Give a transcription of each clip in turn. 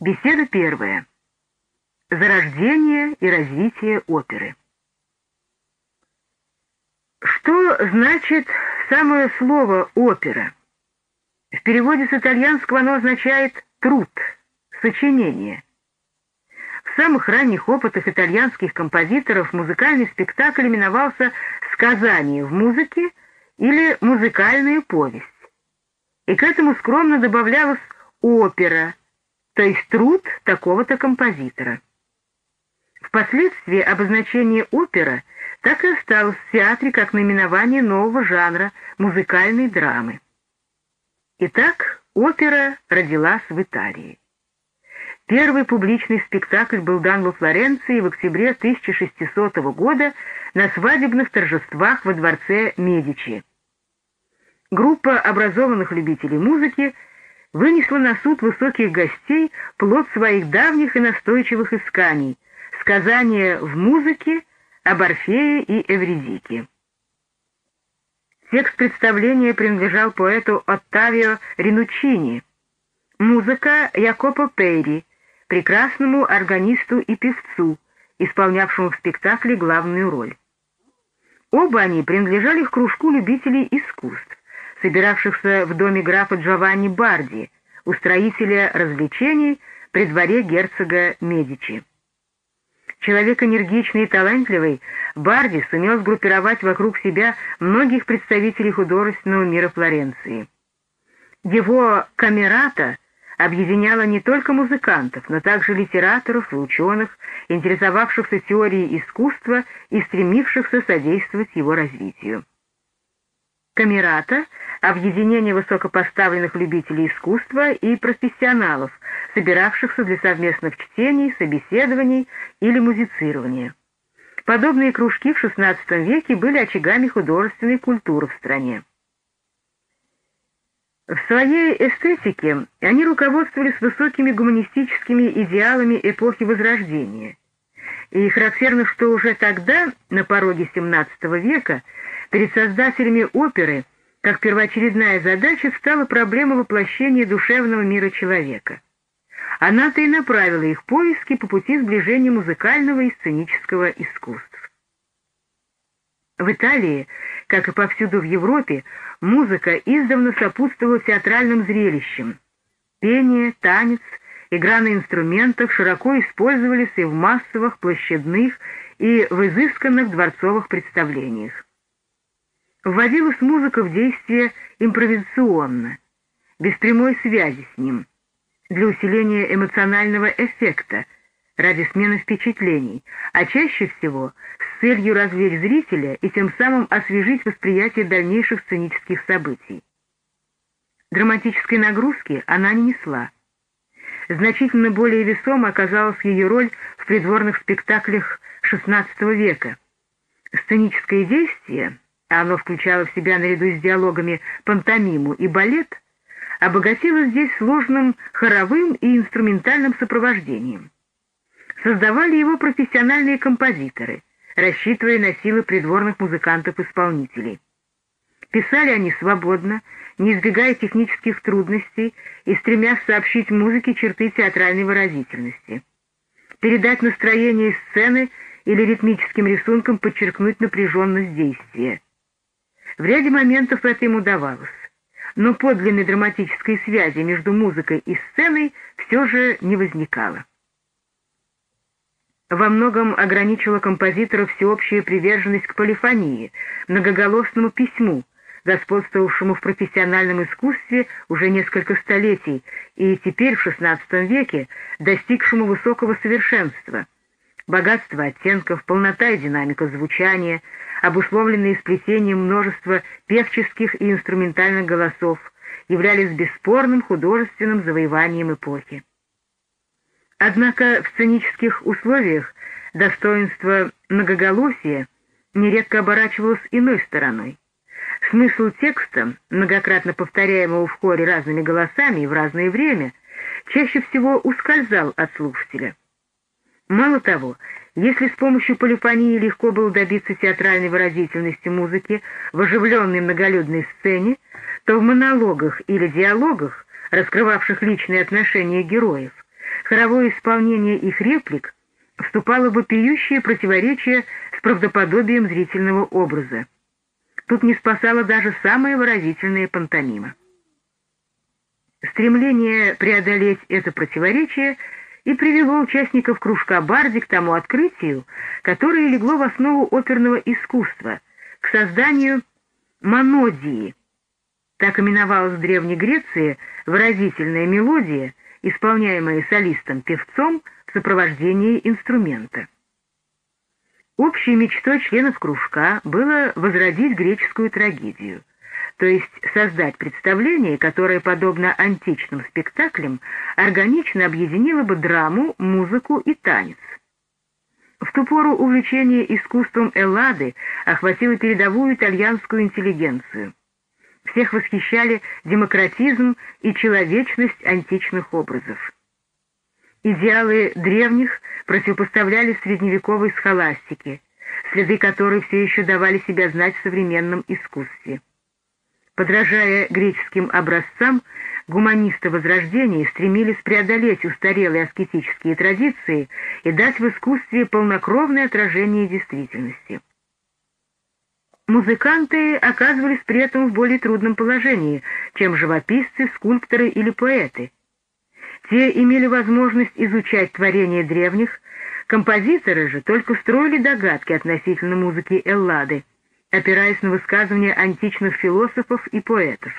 Беседа первая. Зарождение и развитие оперы. Что значит самое слово «опера»? В переводе с итальянского оно означает «труд», «сочинение». В самых ранних опытах итальянских композиторов музыкальный спектакль именовался «сказание в музыке» или «музыкальная повесть». И к этому скромно добавлялась «опера», то есть труд такого-то композитора. Впоследствии обозначение опера так и осталось в театре как наименование нового жанра музыкальной драмы. Итак, опера родилась в Италии. Первый публичный спектакль был дан во Флоренции в октябре 1600 года на свадебных торжествах во дворце Медичи. Группа образованных любителей музыки вынесла на суд высоких гостей плод своих давних и настойчивых исканий — сказания в музыке об Орфее и Эвредике. Текст представления принадлежал поэту Оттавио Ринучини, музыка Якопо Пейри, прекрасному органисту и певцу, исполнявшему в спектакле главную роль. Оба они принадлежали к кружку любителей искусств, собиравшихся в доме графа Джованни Барди, устроителя развлечений при дворе герцога Медичи. Человек энергичный и талантливый, Барди сумел сгруппировать вокруг себя многих представителей художественного мира Флоренции. Его камерата объединяла не только музыкантов, но также литераторов и ученых, интересовавшихся теорией искусства и стремившихся содействовать его развитию. Камерата — объединение высокопоставленных любителей искусства и профессионалов, собиравшихся для совместных чтений, собеседований или музицирования. Подобные кружки в XVI веке были очагами художественной культуры в стране. В своей эстетике они руководствовались высокими гуманистическими идеалами эпохи Возрождения. И характерно, что уже тогда, на пороге XVII века, перед создателями оперы, как первоочередная задача, стала проблема воплощения душевного мира человека. Она-то и направила их поиски по пути сближения музыкального и сценического искусств. В Италии, как и повсюду в Европе, музыка издавна сопутствовала театральным зрелищам. Пение, танец, игра на инструментах широко использовались и в массовых, площадных и в изысканных дворцовых представлениях. Вводилась музыка в действие импровизационно, без прямой связи с ним, для усиления эмоционального эффекта, ради смены впечатлений, а чаще всего с целью развлечь зрителя и тем самым освежить восприятие дальнейших сценических событий. Драматической нагрузки она не несла. Значительно более весомо оказалась ее роль в придворных спектаклях XVI века. Сценическое действие, оно включало в себя наряду с диалогами пантомиму и балет, обогатило здесь сложным хоровым и инструментальным сопровождением. Создавали его профессиональные композиторы, рассчитывая на силы придворных музыкантов-исполнителей. Писали они свободно, не избегая технических трудностей и стремясь сообщить музыке черты театральной выразительности. Передать настроение сцены или ритмическим рисунком подчеркнуть напряженность действия. В ряде моментов это им удавалось, но подлинной драматической связи между музыкой и сценой все же не возникало во многом ограничила композитора всеобщая приверженность к полифонии, многоголосному письму, господствовавшему в профессиональном искусстве уже несколько столетий и теперь в XVI веке достигшему высокого совершенства. Богатство оттенков, полнота и динамика звучания, обусловленные сплетением множества певческих и инструментальных голосов, являлись бесспорным художественным завоеванием эпохи. Однако в сценических условиях достоинство многоголосия нередко оборачивалось иной стороной. Смысл текста, многократно повторяемого в хоре разными голосами и в разное время, чаще всего ускользал от слушателя. Мало того, если с помощью полифонии легко было добиться театральной выразительности музыки в оживленной многолюдной сцене, то в монологах или диалогах, раскрывавших личные отношения героев, хоровое исполнение их реплик вступало в вопиющее противоречие с правдоподобием зрительного образа. Тут не спасала даже самая выразительная пантомима. Стремление преодолеть это противоречие и привело участников кружка Барди к тому открытию, которое легло в основу оперного искусства, к созданию монодии. Так именовалась в Древней Греции выразительная мелодия, исполняемая солистом-певцом в сопровождении инструмента. Общей мечтой членов кружка было возродить греческую трагедию, то есть создать представление, которое, подобно античным спектаклям, органично объединило бы драму, музыку и танец. В ту пору увлечение искусством Эллады охватило передовую итальянскую интеллигенцию. Всех восхищали демократизм и человечность античных образов. Идеалы древних противопоставляли средневековой схоластике, следы которой все еще давали себя знать в современном искусстве. Подражая греческим образцам, гуманисты Возрождения стремились преодолеть устарелые аскетические традиции и дать в искусстве полнокровное отражение действительности. Музыканты оказывались при этом в более трудном положении, чем живописцы, скульпторы или поэты – те имели возможность изучать творения древних, композиторы же только строили догадки относительно музыки Эллады, опираясь на высказывания античных философов и поэтов.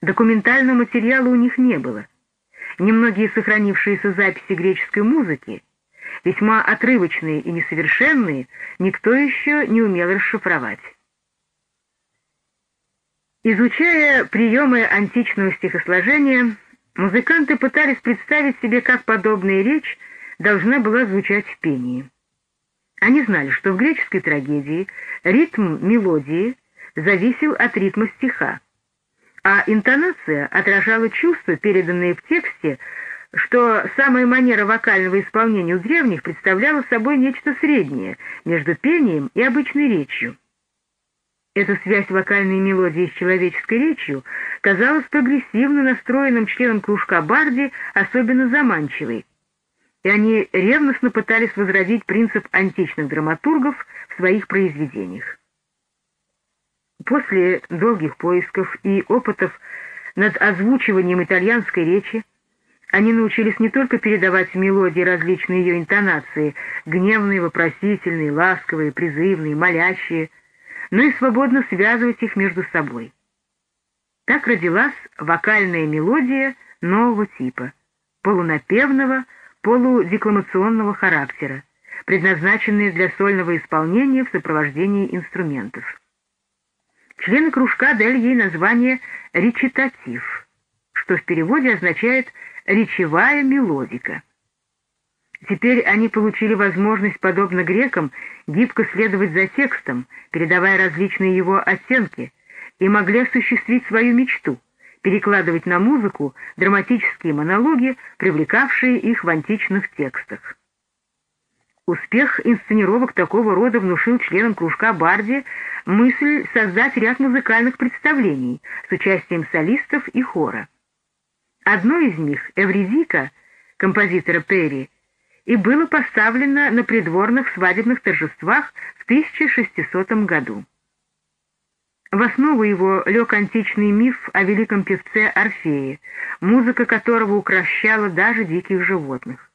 Документального материала у них не было. Немногие сохранившиеся записи греческой музыки, весьма отрывочные и несовершенные, никто еще не умел расшифровать. Изучая приемы античного стихосложения, Музыканты пытались представить себе, как подобная речь должна была звучать в пении. Они знали, что в греческой трагедии ритм мелодии зависел от ритма стиха, а интонация отражала чувства, переданные в тексте, что самая манера вокального исполнения у древних представляла собой нечто среднее между пением и обычной речью. Эта связь вокальной мелодии с человеческой речью казалась прогрессивно настроенным членам кружка Барди особенно заманчивой, и они ревностно пытались возродить принцип античных драматургов в своих произведениях. После долгих поисков и опытов над озвучиванием итальянской речи они научились не только передавать мелодии различные ее интонации, гневные, вопросительные, ласковые, призывные, молящие — но и свободно связывать их между собой. Так родилась вокальная мелодия нового типа, полунапевного, полудекламационного характера, предназначенная для сольного исполнения в сопровождении инструментов. Члены кружка дали ей название «речитатив», что в переводе означает «речевая мелодика». Теперь они получили возможность, подобно грекам, гибко следовать за текстом, передавая различные его оттенки, и могли осуществить свою мечту — перекладывать на музыку драматические монологи, привлекавшие их в античных текстах. Успех инсценировок такого рода внушил членам кружка Барди мысль создать ряд музыкальных представлений с участием солистов и хора. Одно из них, Эвредика, композитора Перри, и было поставлено на придворных свадебных торжествах в 1600 году. В основу его лег античный миф о великом певце Орфее, музыка которого укращала даже диких животных.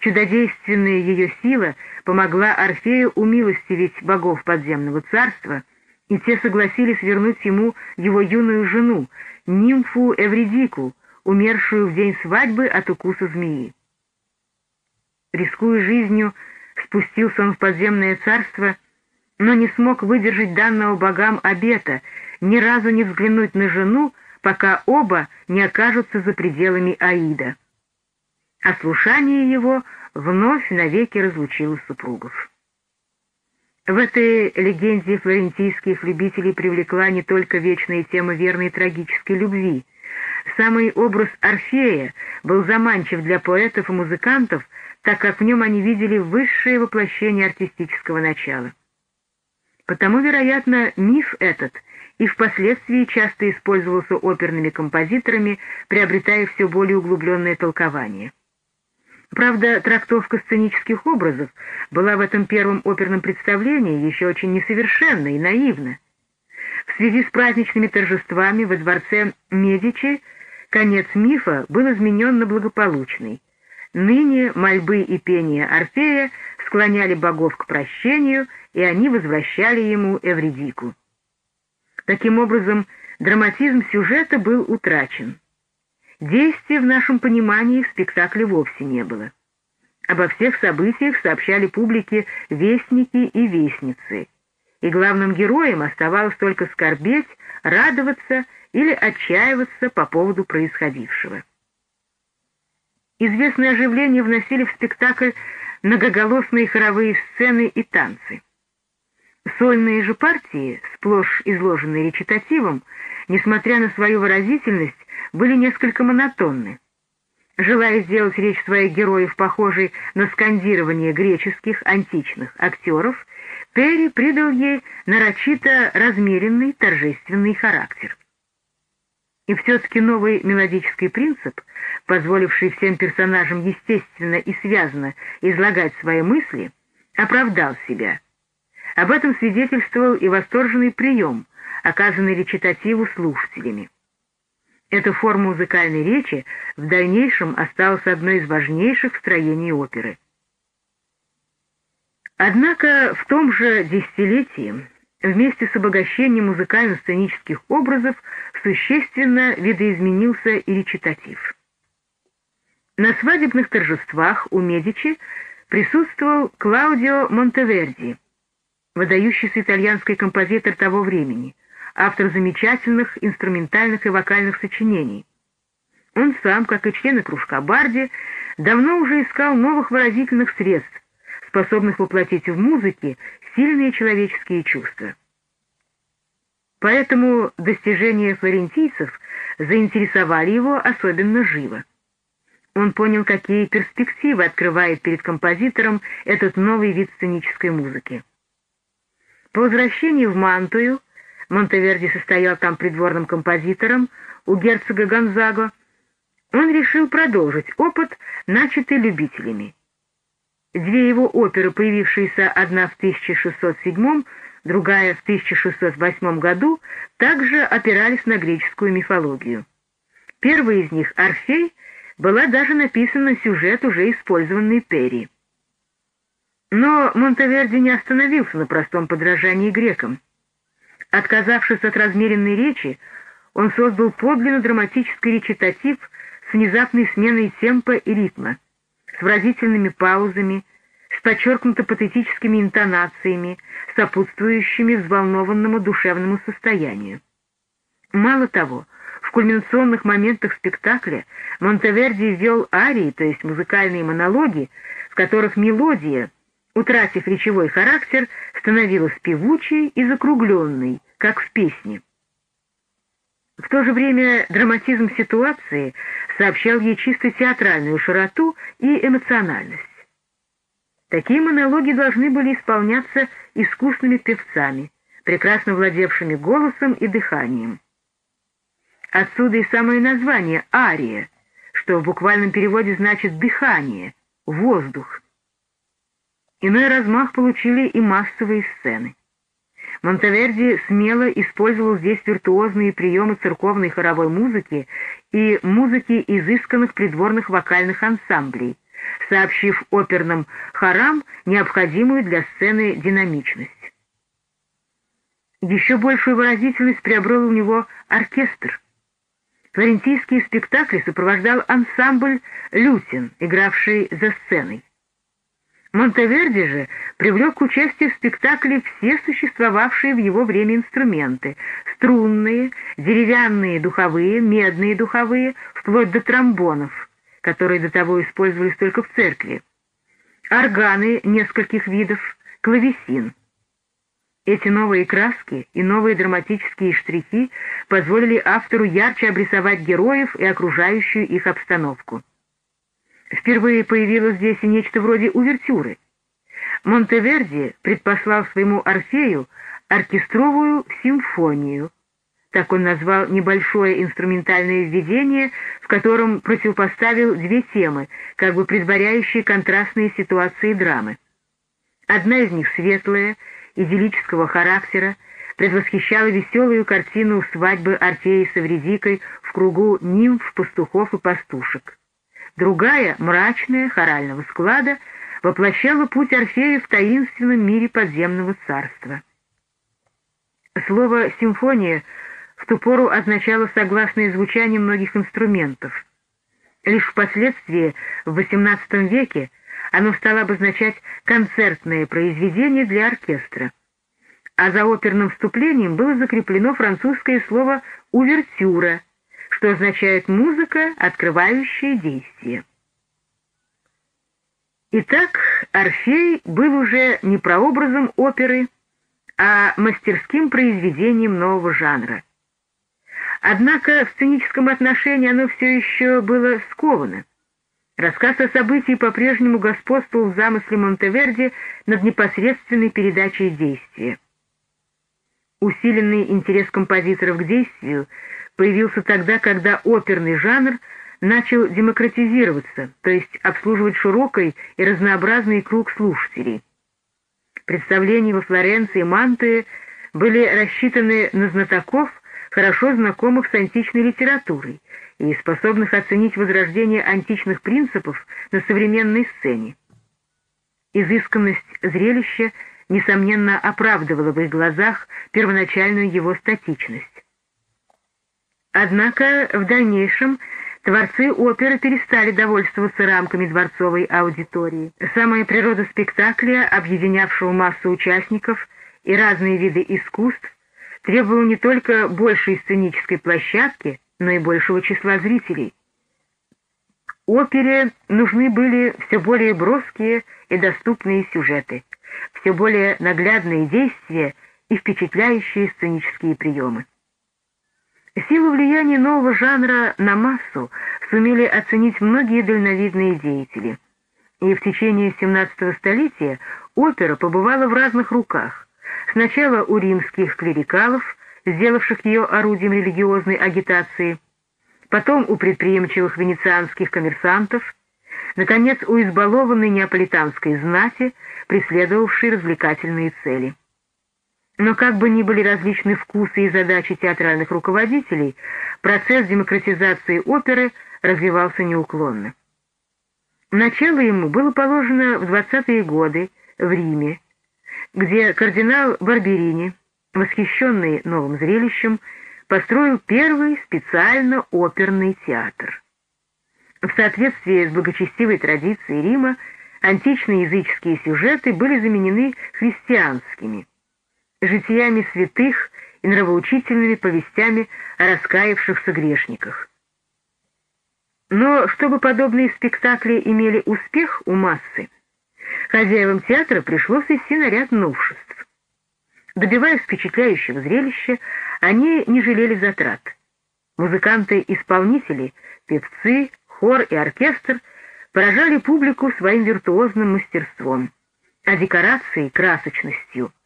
Чудодейственная ее сила помогла Орфею умилостивить богов подземного царства, и те согласились вернуть ему его юную жену, нимфу Эвредику, умершую в день свадьбы от укуса змеи. Рискуя жизнью, спустился он в подземное царство, но не смог выдержать данного богам обета, ни разу не взглянуть на жену, пока оба не окажутся за пределами Аида. Ослушание его вновь навеки разлучило супругов. В этой легенде флорентийских любителей привлекла не только вечная тема верной трагической любви. Самый образ Орфея был заманчив для поэтов и музыкантов, так как в нем они видели высшее воплощение артистического начала. Потому, вероятно, миф этот и впоследствии часто использовался оперными композиторами, приобретая все более углубленное толкование. Правда, трактовка сценических образов была в этом первом оперном представлении еще очень несовершенна и наивна. В связи с праздничными торжествами во дворце Медичи конец мифа был изменен на благополучный. Ныне мольбы и пение Орфея склоняли богов к прощению, и они возвращали ему Эвредику. Таким образом, драматизм сюжета был утрачен. Действия в нашем понимании в спектакле вовсе не было. Обо всех событиях сообщали публике вестники и вестницы, и главным героям оставалось только скорбеть, радоваться или отчаиваться по поводу происходившего. Известное оживление вносили в спектакль многоголосные хоровые сцены и танцы. Сольные же партии, сплошь изложенные речитативом, несмотря на свою выразительность, были несколько монотонны. Желая сделать речь своих героев похожей на скандирование греческих античных актеров, Перри придал ей нарочито размеренный торжественный характер. И все-таки новый мелодический принцип, позволивший всем персонажам естественно и связно излагать свои мысли, оправдал себя. Об этом свидетельствовал и восторженный прием, оказанный речитативу слушателями. Эта форма музыкальной речи в дальнейшем осталась одной из важнейших строений оперы. Однако в том же десятилетии вместе с обогащением музыкально-сценических образов существенно видоизменился и речитатив. На свадебных торжествах у Медичи присутствовал Клаудио Монтеверди, выдающийся итальянский композитор того времени, автор замечательных инструментальных и вокальных сочинений. Он сам, как и члены кружка Барди, давно уже искал новых выразительных средств, способных воплотить в музыке сильные человеческие чувства. Поэтому достижения флорентийцев заинтересовали его особенно живо. Он понял, какие перспективы открывает перед композитором этот новый вид сценической музыки. По возвращении в Мантую Монтеверди состоял там придворным композитором у герцога Гонзаго, он решил продолжить опыт, начатый любителями. Две его оперы, появившиеся одна в 1607, другая в 1608 году, также опирались на греческую мифологию. Первая из них, «Орфей», была даже написана сюжет, уже использованный Перри. Но Монтеверди не остановился на простом подражании грекам. Отказавшись от размеренной речи, он создал подлинно драматический речитатив с внезапной сменой темпа и ритма, с выразительными паузами, с подчеркнуто патетическими интонациями, сопутствующими взволнованному душевному состоянию. Мало того, в кульминационных моментах спектакля Монтеверди ввел арии, то есть музыкальные монологи, в которых мелодия — утратив речевой характер, становилась певучей и закругленной, как в песне. В то же время драматизм ситуации сообщал ей чисто театральную широту и эмоциональность. Такие монологи должны были исполняться искусными певцами, прекрасно владевшими голосом и дыханием. Отсюда и самое название «ария», что в буквальном переводе значит «дыхание», «воздух». Иной размах получили и массовые сцены. Монтеверди смело использовал здесь виртуозные приемы церковной хоровой музыки и музыки изысканных придворных вокальных ансамблей, сообщив оперным хорам необходимую для сцены динамичность. Еще большую выразительность приобрел у него оркестр. Флорентийские спектакли сопровождал ансамбль «Лютин», игравший за сценой. Монтеверди же привлек к участию в спектакле все существовавшие в его время инструменты — струнные, деревянные духовые, медные духовые, вплоть до тромбонов, которые до того использовались только в церкви, органы нескольких видов, клавесин. Эти новые краски и новые драматические штрихи позволили автору ярче обрисовать героев и окружающую их обстановку. Впервые появилось здесь и нечто вроде увертюры. Монтеверди предпослал своему Орфею оркестровую симфонию. Так он назвал небольшое инструментальное введение, в котором противопоставил две темы, как бы предваряющие контрастные ситуации драмы. Одна из них светлая, идиллического характера, предвосхищала веселую картину свадьбы Орфея с Эвредикой в кругу нимф, пастухов и пастушек. Другая, мрачная, хорального склада, воплощала путь Орфея в таинственном мире подземного царства. Слово «симфония» в ту пору означало согласное звучание многих инструментов. Лишь впоследствии, в XVIII веке, оно стало обозначать концертное произведение для оркестра. А за оперным вступлением было закреплено французское слово «увертюра», что означает «музыка, открывающая действие». Итак, Орфей был уже не прообразом оперы, а мастерским произведением нового жанра. Однако в сценическом отношении оно все еще было сковано. Рассказ о событии по-прежнему господствовал в замысле Монтеверди над непосредственной передачей действия. Усиленный интерес композиторов к действию появился тогда, когда оперный жанр начал демократизироваться, то есть обслуживать широкий и разнообразный круг слушателей. Представления во Флоренции и Мантуе были рассчитаны на знатоков, хорошо знакомых с античной литературой и способных оценить возрождение античных принципов на современной сцене. Изысканность зрелища, несомненно, оправдывала в их глазах первоначальную его статичность. Однако в дальнейшем творцы оперы перестали довольствоваться рамками дворцовой аудитории. Самая природа спектакля, объединявшего массу участников и разные виды искусств, требовала не только большей сценической площадки, но и большего числа зрителей. Опере нужны были все более броские и доступные сюжеты, все более наглядные действия и впечатляющие сценические приемы. Силу влияния нового жанра на массу сумели оценить многие дальновидные деятели. И в течение 17 столетия опера побывала в разных руках. Сначала у римских клерикалов, сделавших ее орудием религиозной агитации, потом у предприимчивых венецианских коммерсантов, наконец, у избалованной неаполитанской знати, преследовавшей развлекательные цели. Но как бы ни были различны вкусы и задачи театральных руководителей, процесс демократизации оперы развивался неуклонно. Начало ему было положено в 20-е годы в Риме, где кардинал Барберини, восхищенный новым зрелищем, построил первый специально оперный театр. В соответствии с благочестивой традицией Рима античные языческие сюжеты были заменены христианскими – житиями святых и нравоучительными повестями о раскаявшихся грешниках. Но чтобы подобные спектакли имели успех у массы, хозяевам театра пришлось идти на ряд новшеств. Добиваясь впечатляющего зрелища, они не жалели затрат. Музыканты-исполнители, певцы, хор и оркестр поражали публику своим виртуозным мастерством, а декорации — красочностью —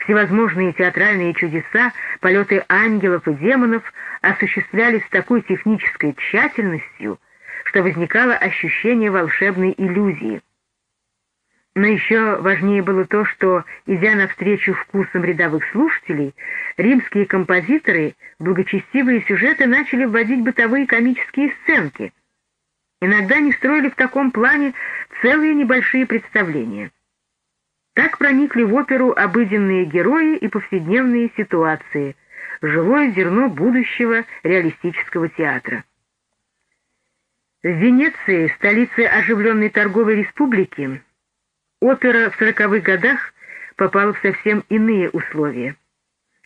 Всевозможные театральные чудеса, полеты ангелов и демонов осуществлялись с такой технической тщательностью, что возникало ощущение волшебной иллюзии. Но еще важнее было то, что, идя навстречу вкусам рядовых слушателей, римские композиторы благочестивые сюжеты начали вводить бытовые комические сценки. Иногда они строили в таком плане целые небольшие представления — так проникли в оперу обыденные герои и повседневные ситуации, живое зерно будущего реалистического театра. В Венеции, столице оживленной торговой республики, опера в сороковых годах попала в совсем иные условия.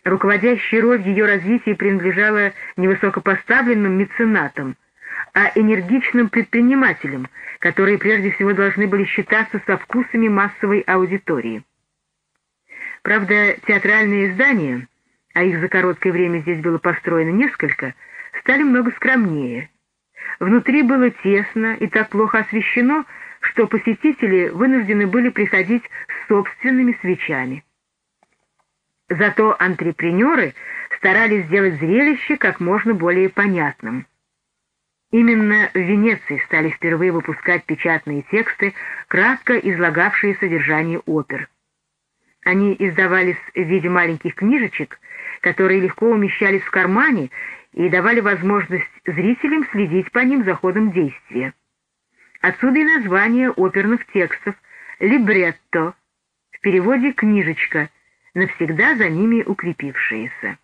Руководящая роль ее развитии принадлежала невысокопоставленным меценатам, а энергичным предпринимателям, которые прежде всего должны были считаться со вкусами массовой аудитории. Правда, театральные издания, а их за короткое время здесь было построено несколько, стали много скромнее. Внутри было тесно и так плохо освещено, что посетители вынуждены были приходить с собственными свечами. Зато антрепренеры старались сделать зрелище как можно более понятным. Именно в Венеции стали впервые выпускать печатные тексты, кратко излагавшие содержание опер. Они издавались в виде маленьких книжечек, которые легко умещались в кармане и давали возможность зрителям следить по ним за ходом действия. Отсюда и название оперных текстов «либретто», в переводе «книжечка», навсегда за ними укрепившиеся.